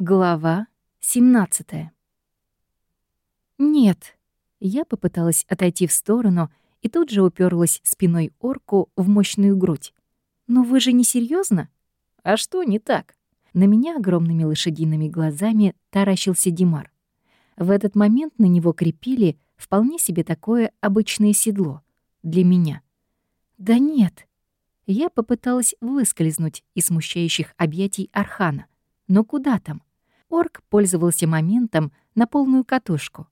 Глава 17 Нет. Я попыталась отойти в сторону и тут же уперлась спиной орку в мощную грудь. Но вы же не серьезно? А что не так? На меня огромными лошадиными глазами таращился Димар. В этот момент на него крепили вполне себе такое обычное седло. Для меня. Да нет. Я попыталась выскользнуть из смущающих объятий Архана. Но куда там? Орк пользовался моментом на полную катушку.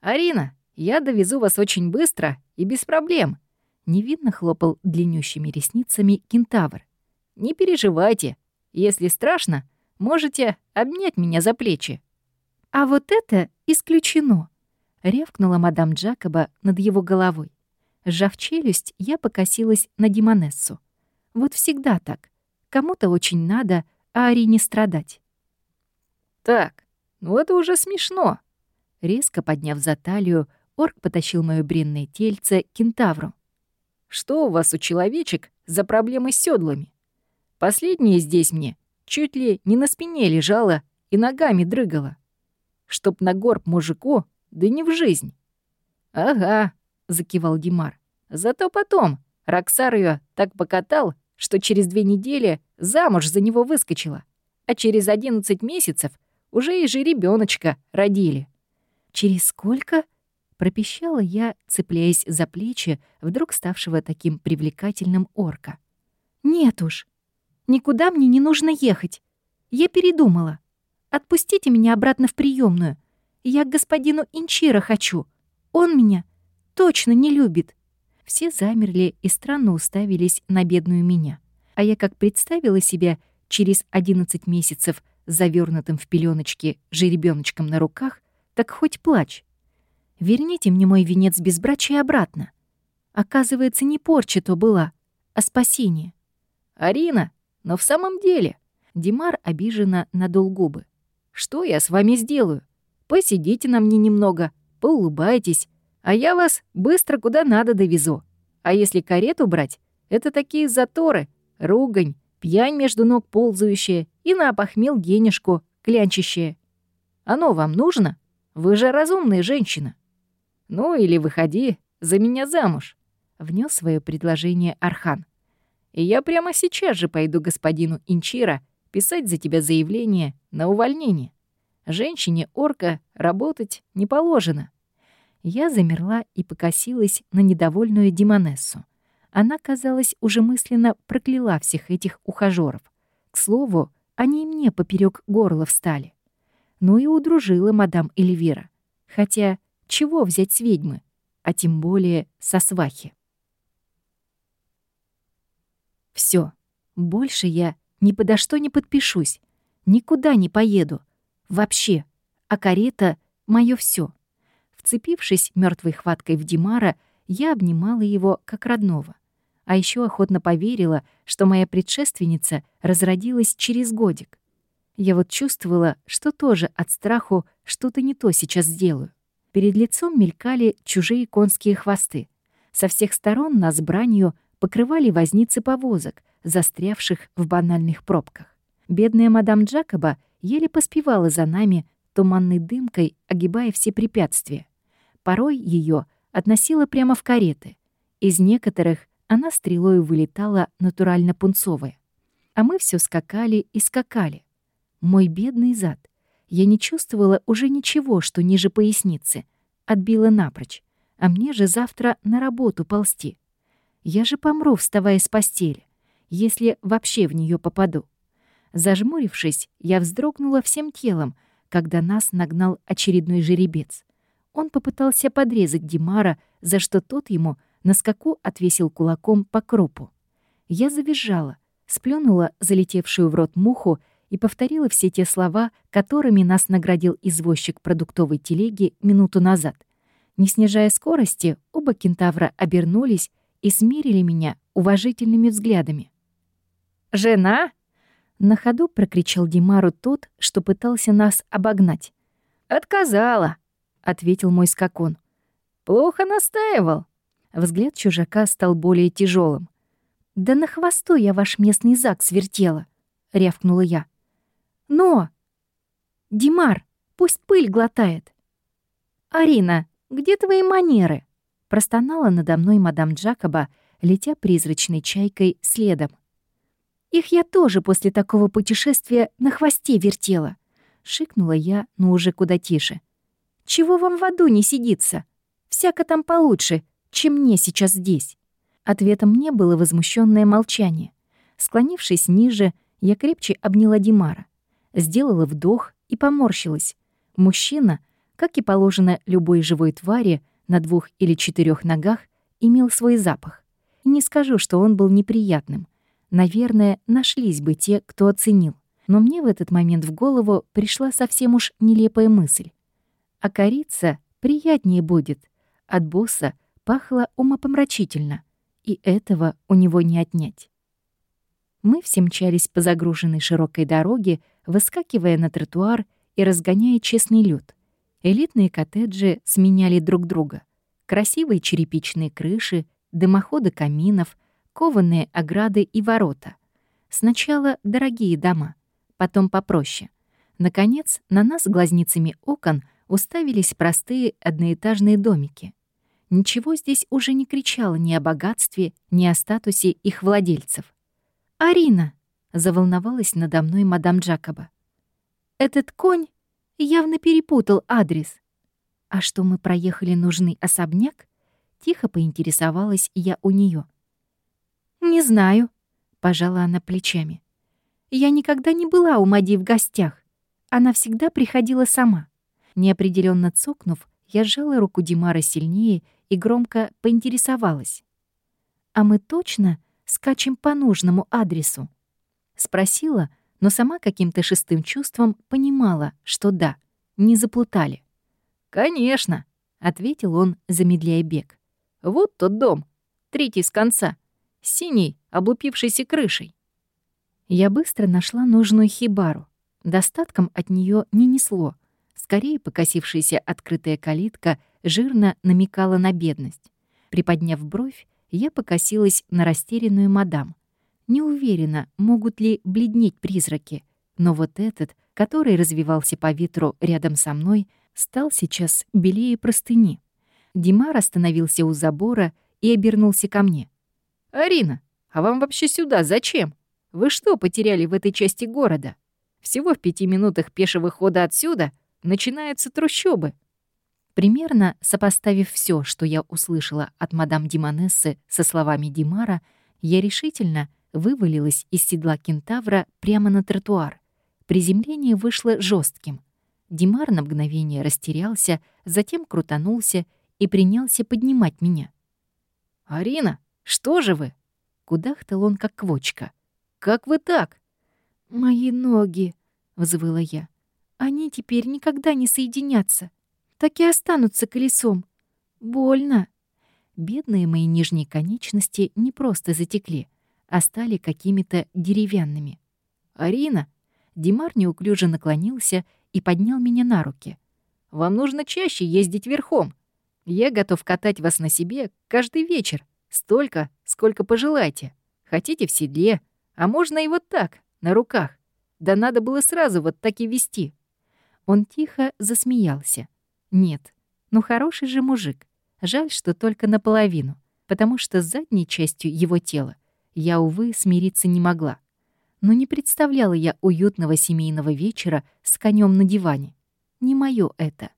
«Арина, я довезу вас очень быстро и без проблем», — невидно хлопал длиннющими ресницами кентавр. «Не переживайте. Если страшно, можете обнять меня за плечи». «А вот это исключено», — рявкнула мадам Джакоба над его головой. Сжав челюсть, я покосилась на Димонессу. Вот всегда так. Кому-то очень надо, а Арине страдать. «Так, ну это уже смешно!» Резко подняв за талию, орк потащил моё бренное тельце к кентавру. «Что у вас у человечек за проблемы с седлами? Последнее здесь мне чуть ли не на спине лежала и ногами дрыгала. Чтоб на горб мужику, да не в жизнь». «Ага», — закивал Димар. «Зато потом Роксар её так покатал, что через две недели замуж за него выскочила, а через одиннадцать месяцев — уже и жеребёночка родили». «Через сколько?» — пропищала я, цепляясь за плечи вдруг ставшего таким привлекательным орка. «Нет уж, никуда мне не нужно ехать. Я передумала. Отпустите меня обратно в приемную. Я к господину Инчира хочу. Он меня точно не любит». Все замерли и странно уставились на бедную меня. А я как представила себя через 11 месяцев завернутым в пеленочки жеребеночком на руках, так хоть плачь. Верните мне мой венец безбрачия обратно. Оказывается, не порча то была, а спасение. Арина, но в самом деле... Димар обиженно надул губы. «Что я с вами сделаю? Посидите на мне немного, поулыбайтесь, а я вас быстро куда надо довезу. А если карету брать, это такие заторы, ругань, пьянь между ног ползающая и на опохмел генишку клянчащая. Оно вам нужно? Вы же разумная женщина. Ну или выходи за меня замуж, — внес свое предложение Архан. И я прямо сейчас же пойду господину Инчира писать за тебя заявление на увольнение. Женщине-орка работать не положено. Я замерла и покосилась на недовольную Димонессу. Она, казалось, уже мысленно прокляла всех этих ухажёров. К слову, они и мне поперек горла встали. Ну и удружила мадам Эльвира. Хотя, чего взять с ведьмы, а тем более со свахи? Все, больше я ни подо что не подпишусь, никуда не поеду. Вообще. А карета — моё всё. Вцепившись мертвой хваткой в Димара, я обнимала его как родного. А еще охотно поверила, что моя предшественница разродилась через годик. Я вот чувствовала, что тоже от страху что-то не то сейчас сделаю. Перед лицом мелькали чужие конские хвосты. Со всех сторон нас бранью покрывали возницы повозок, застрявших в банальных пробках. Бедная мадам Джакоба еле поспевала за нами, туманной дымкой огибая все препятствия. Порой ее относила прямо в кареты. Из некоторых она стрелой вылетала натурально пунцовая. А мы все скакали и скакали. Мой бедный зад. Я не чувствовала уже ничего, что ниже поясницы. Отбила напрочь. А мне же завтра на работу ползти. Я же помру, вставая с постели, если вообще в нее попаду. Зажмурившись, я вздрогнула всем телом, когда нас нагнал очередной жеребец. Он попытался подрезать Димара, за что тот ему на скаку отвесил кулаком по кропу. Я завизжала, сплюнула залетевшую в рот муху и повторила все те слова, которыми нас наградил извозчик продуктовой телеги минуту назад. Не снижая скорости, оба кентавра обернулись и смирили меня уважительными взглядами. «Жена?» — на ходу прокричал Димару тот, что пытался нас обогнать. «Отказала», — ответил мой скакун. «Плохо настаивал». Взгляд чужака стал более тяжелым. «Да на хвосту я ваш местный зак свертела», — рявкнула я. «Но! Димар, пусть пыль глотает. Арина, где твои манеры? Простонала надо мной мадам Джакоба, летя призрачной чайкой следом. Их я тоже после такого путешествия на хвосте вертела. Шикнула я, но уже куда тише. Чего вам в аду не сидится? Всяко там получше, чем мне сейчас здесь. Ответом мне было возмущенное молчание. Склонившись ниже, я крепче обняла Димара. Сделала вдох и поморщилась. Мужчина, как и положено любой живой твари, на двух или четырех ногах имел свой запах. Не скажу, что он был неприятным. Наверное, нашлись бы те, кто оценил. Но мне в этот момент в голову пришла совсем уж нелепая мысль. А корица приятнее будет. От босса пахло умопомрачительно, и этого у него не отнять. Мы все мчались по загруженной широкой дороге, выскакивая на тротуар и разгоняя честный люд. Элитные коттеджи сменяли друг друга. Красивые черепичные крыши, дымоходы каминов, кованые ограды и ворота. Сначала дорогие дома, потом попроще. Наконец, на нас глазницами окон уставились простые одноэтажные домики. Ничего здесь уже не кричало ни о богатстве, ни о статусе их владельцев. «Арина!» — заволновалась надо мной мадам Джакоба. «Этот конь явно перепутал адрес. А что мы проехали нужный особняк? Тихо поинтересовалась я у нее. «Не знаю», — пожала она плечами. «Я никогда не была у Мади в гостях. Она всегда приходила сама». Неопределенно цокнув, я сжала руку Димара сильнее и громко поинтересовалась. «А мы точно скачем по нужному адресу?» Спросила, но сама каким-то шестым чувством понимала, что да, не заплутали. «Конечно», — ответил он, замедляя бег. «Вот тот дом, третий с конца, с синей, облупившейся крышей». Я быстро нашла нужную хибару. Достатком от нее не несло. Скорее покосившаяся открытая калитка жирно намекала на бедность. Приподняв бровь, я покосилась на растерянную мадам. Не уверена, могут ли бледнеть призраки, но вот этот, который развивался по ветру рядом со мной, стал сейчас белее простыни. Димар остановился у забора и обернулся ко мне. «Арина, а вам вообще сюда зачем? Вы что потеряли в этой части города? Всего в пяти минутах пешего хода отсюда начинаются трущобы». Примерно сопоставив все, что я услышала от мадам Димонессы со словами Димара, я решительно вывалилась из седла кентавра прямо на тротуар. Приземление вышло жестким. Димар на мгновение растерялся, затем крутанулся и принялся поднимать меня. «Арина, что же вы?» Кудахтал он, как квочка. «Как вы так?» «Мои ноги», — взвыла я. «Они теперь никогда не соединятся. Так и останутся колесом. Больно». Бедные мои нижние конечности не просто затекли — а стали какими-то деревянными. «Арина!» Димар неуклюже наклонился и поднял меня на руки. «Вам нужно чаще ездить верхом. Я готов катать вас на себе каждый вечер, столько, сколько пожелаете. Хотите в седле, а можно и вот так, на руках. Да надо было сразу вот так и вести». Он тихо засмеялся. «Нет, ну хороший же мужик. Жаль, что только наполовину, потому что с задней частью его тела я, увы, смириться не могла. Но не представляла я уютного семейного вечера с конем на диване. Не моё это.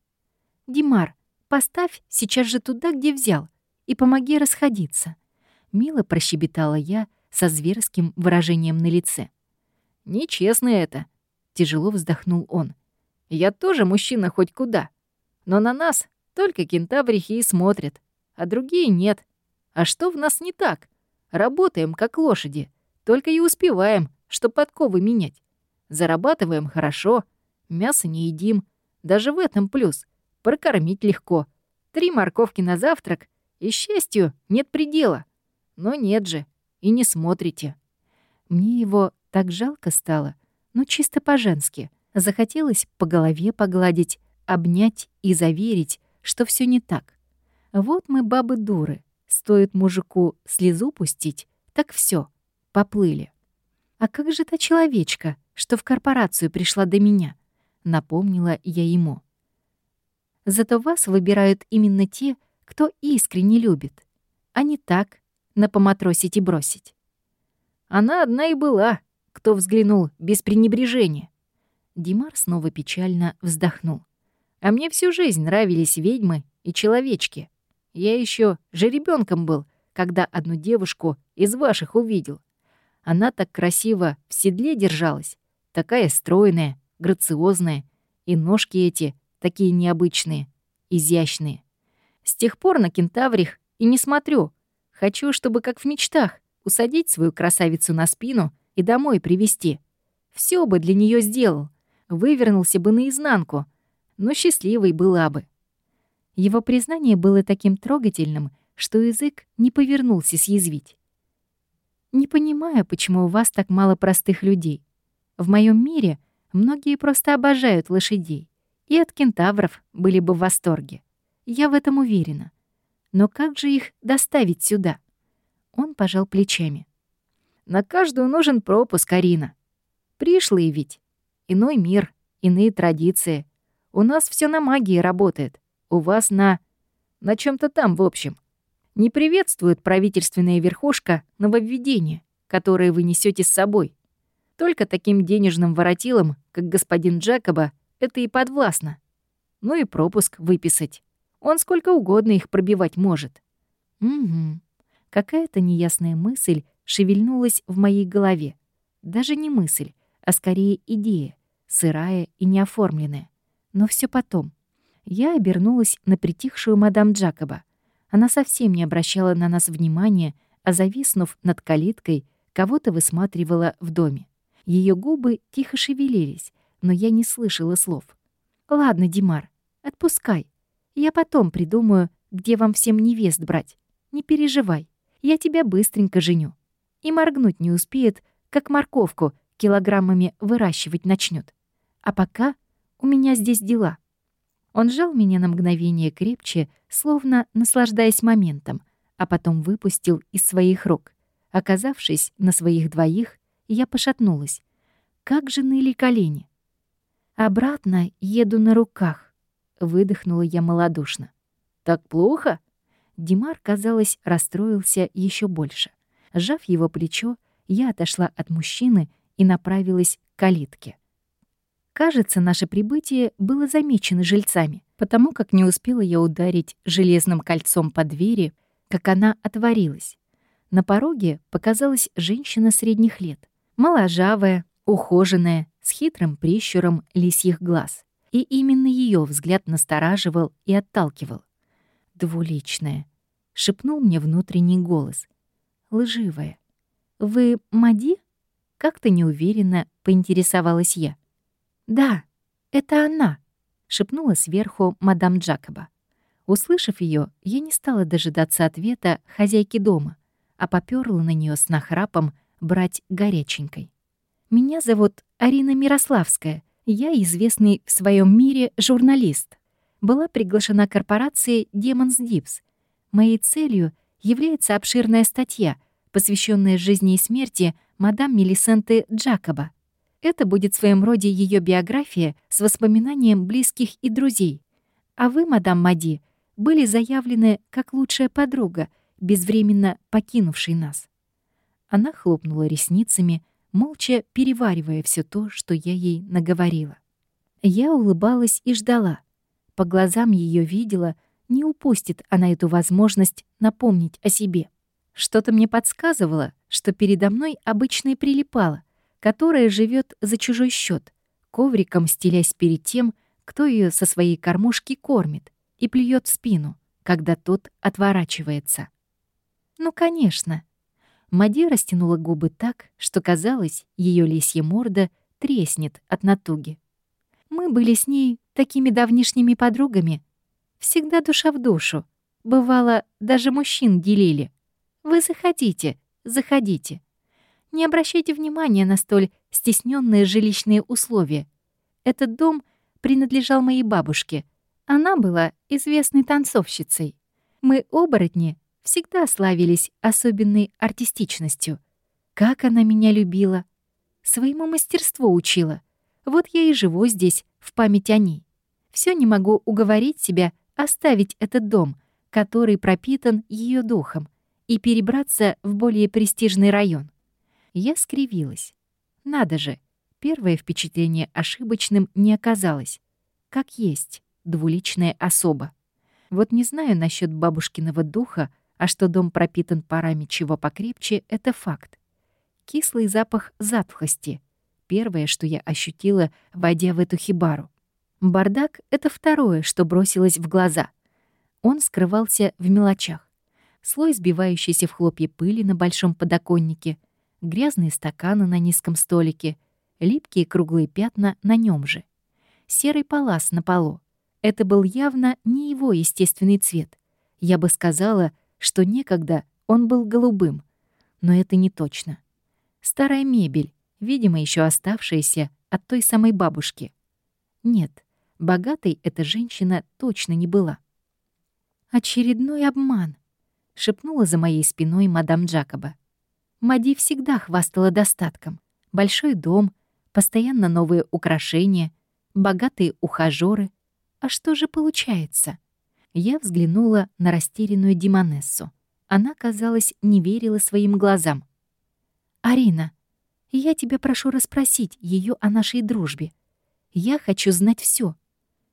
«Димар, поставь сейчас же туда, где взял, и помоги расходиться». Мило прощебетала я со зверским выражением на лице. «Нечестно это», — тяжело вздохнул он. «Я тоже мужчина хоть куда. Но на нас только кентаврихи и смотрят, а другие нет. А что в нас не так? Работаем, как лошади, только и успеваем, что подковы менять. Зарабатываем хорошо, мясо не едим. Даже в этом плюс. Прокормить легко. Три морковки на завтрак, и счастью нет предела. Но нет же, и не смотрите. Мне его так жалко стало, но чисто по-женски. Захотелось по голове погладить, обнять и заверить, что все не так. Вот мы бабы дуры, Стоит мужику слезу пустить, так все, поплыли. А как же та человечка, что в корпорацию пришла до меня? напомнила я ему. Зато вас выбирают именно те, кто искренне любит, а не так, на поматросить и бросить. Она одна и была, кто взглянул без пренебрежения. Димар снова печально вздохнул. А мне всю жизнь нравились ведьмы и человечки. Я еще жеребенком был, когда одну девушку из ваших увидел. Она так красиво в седле держалась, такая стройная, грациозная, и ножки эти такие необычные, изящные. С тех пор на кентаврих и не смотрю. Хочу, чтобы, как в мечтах, усадить свою красавицу на спину и домой привести. Все бы для нее сделал, вывернулся бы наизнанку, но счастливой была бы. Его признание было таким трогательным, что язык не повернулся съязвить. «Не понимаю, почему у вас так мало простых людей. В моем мире многие просто обожают лошадей, и от кентавров были бы в восторге. Я в этом уверена. Но как же их доставить сюда?» Он пожал плечами. «На каждую нужен пропуск, Арина. Пришлые ведь. Иной мир, иные традиции. У нас все на магии работает. У вас на... на чем то там, в общем. Не приветствует правительственная верхушка нововведения, которые вы несете с собой. Только таким денежным воротилом, как господин Джекоба, это и подвластно. Ну и пропуск выписать. Он сколько угодно их пробивать может. Угу. Какая-то неясная мысль шевельнулась в моей голове. Даже не мысль, а скорее идея, сырая и неоформленная. Но все потом. Я обернулась на притихшую мадам Джакоба. Она совсем не обращала на нас внимания, а зависнув над калиткой, кого-то высматривала в доме. Ее губы тихо шевелились, но я не слышала слов. «Ладно, Димар, отпускай. Я потом придумаю, где вам всем невест брать. Не переживай, я тебя быстренько женю. И моргнуть не успеет, как морковку килограммами выращивать начнет. А пока у меня здесь дела». Он сжал меня на мгновение крепче, словно наслаждаясь моментом, а потом выпустил из своих рук. Оказавшись на своих двоих, я пошатнулась. Как же ныли колени. «Обратно еду на руках», — выдохнула я малодушно. «Так плохо?» Димар, казалось, расстроился еще больше. Сжав его плечо, я отошла от мужчины и направилась к калитке. Кажется, наше прибытие было замечено жильцами, потому как не успела я ударить железным кольцом по двери, как она отворилась. На пороге показалась женщина средних лет, моложавая, ухоженная, с хитрым прищуром лисьих глаз. И именно ее взгляд настораживал и отталкивал. «Двуличная», — шепнул мне внутренний голос. «Лживая». «Вы Мади?» — как-то неуверенно поинтересовалась я. «Да, это она», — шепнула сверху мадам Джакоба. Услышав ее, я не стала дожидаться ответа хозяйки дома, а попёрла на нее с нахрапом брать горяченькой. «Меня зовут Арина Мирославская. Я известный в своем мире журналист. Была приглашена корпорацией Demons Dips. Моей целью является обширная статья, посвященная жизни и смерти мадам Мелисенты Джакоба. Это будет в своем роде ее биография с воспоминанием близких и друзей. А вы, мадам Мади, были заявлены как лучшая подруга, безвременно покинувшей нас. Она хлопнула ресницами, молча переваривая все то, что я ей наговорила. Я улыбалась и ждала. По глазам ее видела, не упустит она эту возможность напомнить о себе. Что-то мне подсказывало, что передо мной обычно и прилипало, которая живет за чужой счет, ковриком стелясь перед тем, кто ее со своей кормушки кормит и плюет в спину, когда тот отворачивается. Ну, конечно. Мади растянула губы так, что казалось, ее лисья морда треснет от натуги. Мы были с ней такими давнишними подругами. Всегда душа в душу. Бывало, даже мужчин делили. Вы заходите, заходите. Не обращайте внимания на столь стесненные жилищные условия. Этот дом принадлежал моей бабушке. Она была известной танцовщицей. Мы, оборотни, всегда славились особенной артистичностью. Как она меня любила! Своему мастерству учила. Вот я и живу здесь, в память о ней. Все не могу уговорить себя оставить этот дом, который пропитан ее духом, и перебраться в более престижный район. Я скривилась. Надо же, первое впечатление ошибочным не оказалось. Как есть, двуличная особа. Вот не знаю насчет бабушкиного духа, а что дом пропитан парами чего покрепче, это факт. Кислый запах затхлости. Первое, что я ощутила, войдя в эту хибару. Бардак — это второе, что бросилось в глаза. Он скрывался в мелочах. Слой сбивающейся в хлопья пыли на большом подоконнике, грязные стаканы на низком столике, липкие круглые пятна на нем же. Серый палас на полу. Это был явно не его естественный цвет. Я бы сказала, что некогда он был голубым. Но это не точно. Старая мебель, видимо, еще оставшаяся от той самой бабушки. Нет, богатой эта женщина точно не была. «Очередной обман», — шепнула за моей спиной мадам Джакоба. Мади всегда хвастала достатком. Большой дом, постоянно новые украшения, богатые ухажёры. А что же получается? Я взглянула на растерянную Димонессу. Она, казалось, не верила своим глазам. «Арина, я тебя прошу расспросить ее о нашей дружбе. Я хочу знать все.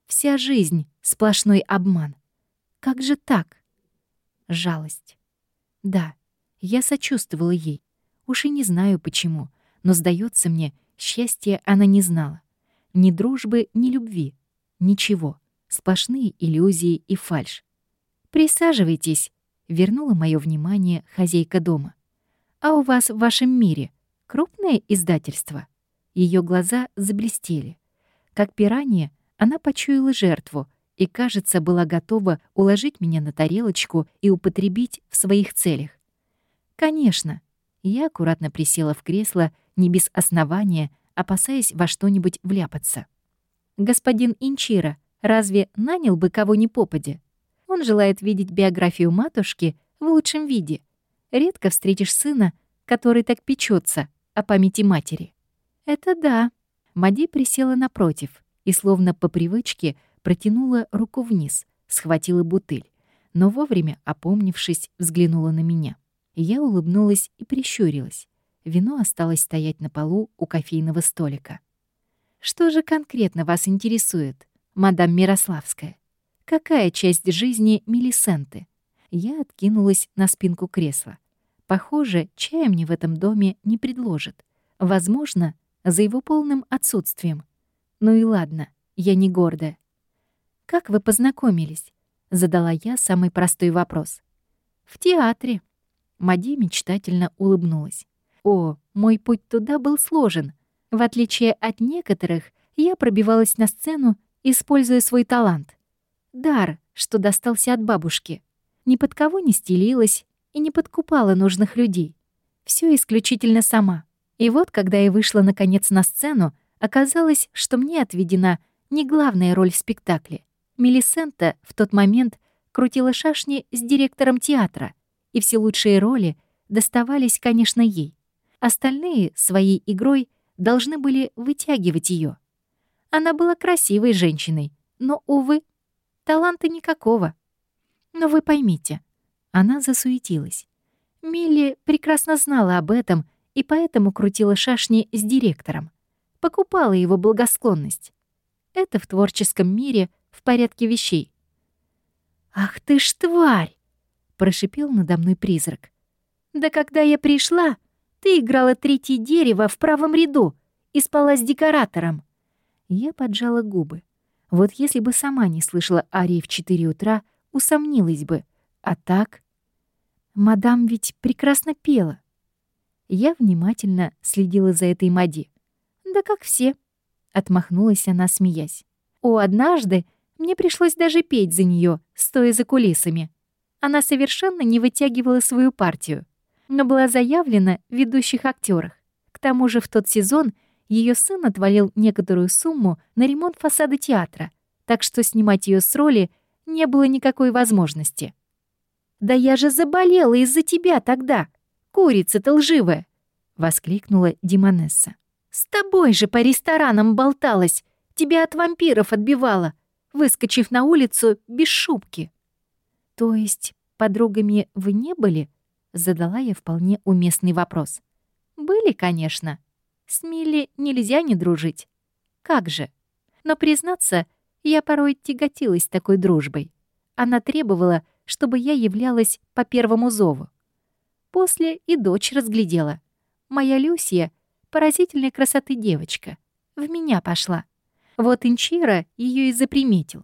Вся жизнь — сплошной обман. Как же так?» Жалость. Да, я сочувствовала ей. Уж и не знаю почему, но, сдается мне, счастья она не знала. Ни дружбы, ни любви. Ничего. Сплошные иллюзии и фальшь. «Присаживайтесь», — вернула мое внимание хозяйка дома. «А у вас в вашем мире крупное издательство?» Ее глаза заблестели. Как пиранья, она почуяла жертву и, кажется, была готова уложить меня на тарелочку и употребить в своих целях. «Конечно». Я аккуратно присела в кресло, не без основания, опасаясь во что-нибудь вляпаться. «Господин Инчира разве нанял бы кого ни попадя? Он желает видеть биографию матушки в лучшем виде. Редко встретишь сына, который так печется о памяти матери». «Это да». Мади присела напротив и, словно по привычке, протянула руку вниз, схватила бутыль, но вовремя, опомнившись, взглянула на меня. Я улыбнулась и прищурилась. Вино осталось стоять на полу у кофейного столика. «Что же конкретно вас интересует, мадам Мирославская? Какая часть жизни Мелисенты?» Я откинулась на спинку кресла. Похоже, чая мне в этом доме не предложат. Возможно, за его полным отсутствием. Ну и ладно, я не гордая. «Как вы познакомились?» — задала я самый простой вопрос. «В театре», Мади мечтательно улыбнулась. «О, мой путь туда был сложен. В отличие от некоторых, я пробивалась на сцену, используя свой талант. Дар, что достался от бабушки. Ни под кого не стелилась и не подкупала нужных людей. Все исключительно сама. И вот, когда я вышла наконец на сцену, оказалось, что мне отведена не главная роль в спектакле. Мелисента в тот момент крутила шашни с директором театра, и все лучшие роли доставались, конечно, ей. Остальные своей игрой должны были вытягивать ее. Она была красивой женщиной, но, увы, таланта никакого. Но вы поймите, она засуетилась. Милли прекрасно знала об этом и поэтому крутила шашни с директором. Покупала его благосклонность. Это в творческом мире в порядке вещей. «Ах ты ж тварь!» Прошипел надо мной призрак. «Да когда я пришла, ты играла третье дерево в правом ряду и спала с декоратором». Я поджала губы. Вот если бы сама не слышала арии в четыре утра, усомнилась бы. А так... Мадам ведь прекрасно пела. Я внимательно следила за этой Мади. «Да как все», — отмахнулась она, смеясь. «О, однажды мне пришлось даже петь за нее, стоя за кулисами она совершенно не вытягивала свою партию, но была заявлена в ведущих актерах. К тому же в тот сезон ее сын отвалил некоторую сумму на ремонт фасада театра, так что снимать ее с роли не было никакой возможности. «Да я же заболела из-за тебя тогда! Курица-то лживая!» — воскликнула Димонесса. С тобой же по ресторанам болталась, тебя от вампиров отбивала, выскочив на улицу без шубки. То есть подругами вы не были? Задала я вполне уместный вопрос. Были, конечно. С Милли нельзя не дружить. Как же? Но, признаться, я порой тяготилась такой дружбой. Она требовала, чтобы я являлась по первому зову. После и дочь разглядела. Моя Люсия — поразительной красоты девочка. В меня пошла. Вот Инчира ее и заприметил.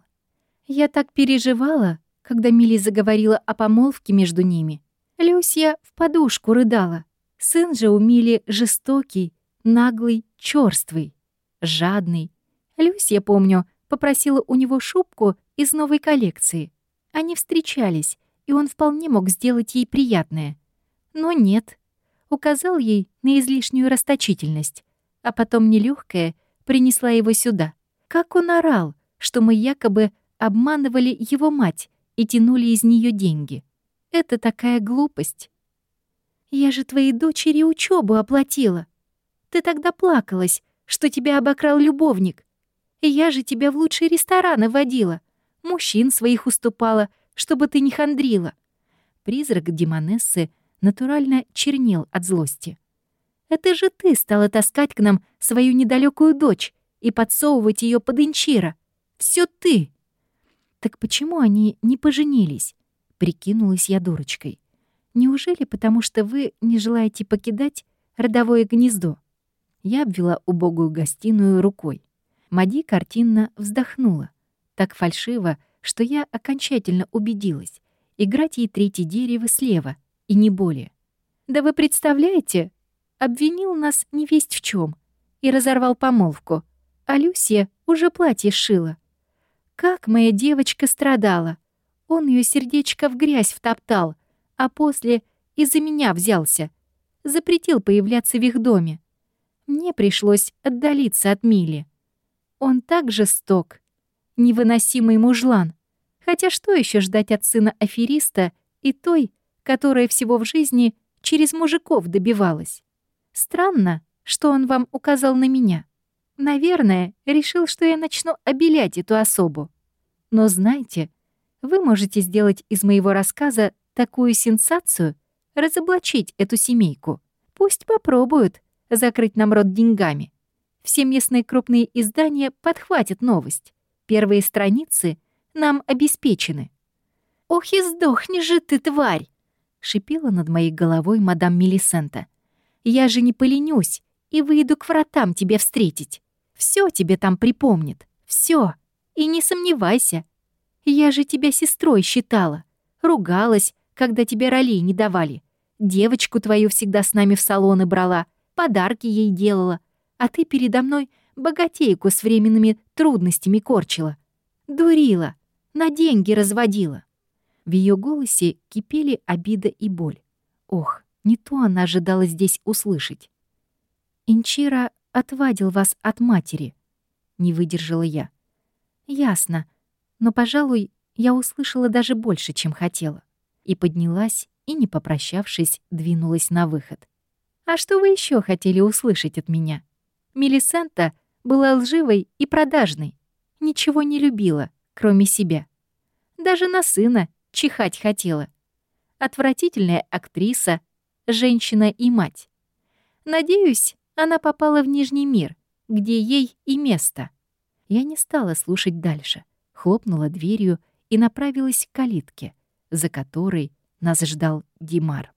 Я так переживала, когда Милли заговорила о помолвке между ними. Люсия в подушку рыдала. Сын же у Мили жестокий, наглый, чёрствый, жадный. Люсия, помню, попросила у него шубку из новой коллекции. Они встречались, и он вполне мог сделать ей приятное. Но нет. Указал ей на излишнюю расточительность, а потом нелегкая принесла его сюда. Как он орал, что мы якобы обманывали его мать и тянули из нее деньги. Это такая глупость. Я же твоей дочери учебу оплатила. Ты тогда плакалась, что тебя обокрал любовник. Я же тебя в лучшие рестораны водила. Мужчин своих уступала, чтобы ты не хандрила. Призрак Демонессы натурально чернел от злости. Это же ты стала таскать к нам свою недалекую дочь и подсовывать ее под инчира. Все ты. Так почему они не поженились? Прикинулась я дурочкой. Неужели потому, что вы не желаете покидать родовое гнездо? Я обвела убогую гостиную рукой. Мади картинно вздохнула. Так фальшиво, что я окончательно убедилась. Играть ей третье дерево слева, и не более. Да вы представляете? Обвинил нас невесть в чем и разорвал помолвку. А Люсия уже платье сшила. Как моя девочка страдала. Он ее сердечко в грязь втоптал, а после из-за меня взялся. Запретил появляться в их доме. Мне пришлось отдалиться от Мили. Он так жесток, невыносимый мужлан. Хотя что еще ждать от сына афериста и той, которая всего в жизни через мужиков добивалась? Странно, что он вам указал на меня. Наверное, решил, что я начну обелять эту особу. Но знаете, вы можете сделать из моего рассказа такую сенсацию, разоблачить эту семейку. Пусть попробуют закрыть нам рот деньгами. Все местные крупные издания подхватят новость. Первые страницы нам обеспечены. «Ох и сдохни же ты, тварь!» — шипела над моей головой мадам Мелисента. «Я же не поленюсь и выйду к вратам тебе встретить. Все тебе там припомнит. Все. И не сомневайся. Я же тебя сестрой считала. Ругалась, когда тебе ролей не давали. Девочку твою всегда с нами в салоны брала, подарки ей делала, а ты передо мной богатейку с временными трудностями корчила. Дурила, на деньги разводила. В ее голосе кипели обида и боль. Ох, не то она ожидала здесь услышать. «Инчира отвадил вас от матери», — не выдержала я. «Ясно, но, пожалуй, я услышала даже больше, чем хотела и поднялась и, не попрощавшись, двинулась на выход. «А что вы еще хотели услышать от меня?» Мелисента была лживой и продажной, ничего не любила, кроме себя. Даже на сына чихать хотела. Отвратительная актриса, женщина и мать. Надеюсь, она попала в Нижний мир, где ей и место. Я не стала слушать дальше, хлопнула дверью и направилась к калитке — за которой нас ждал Димар.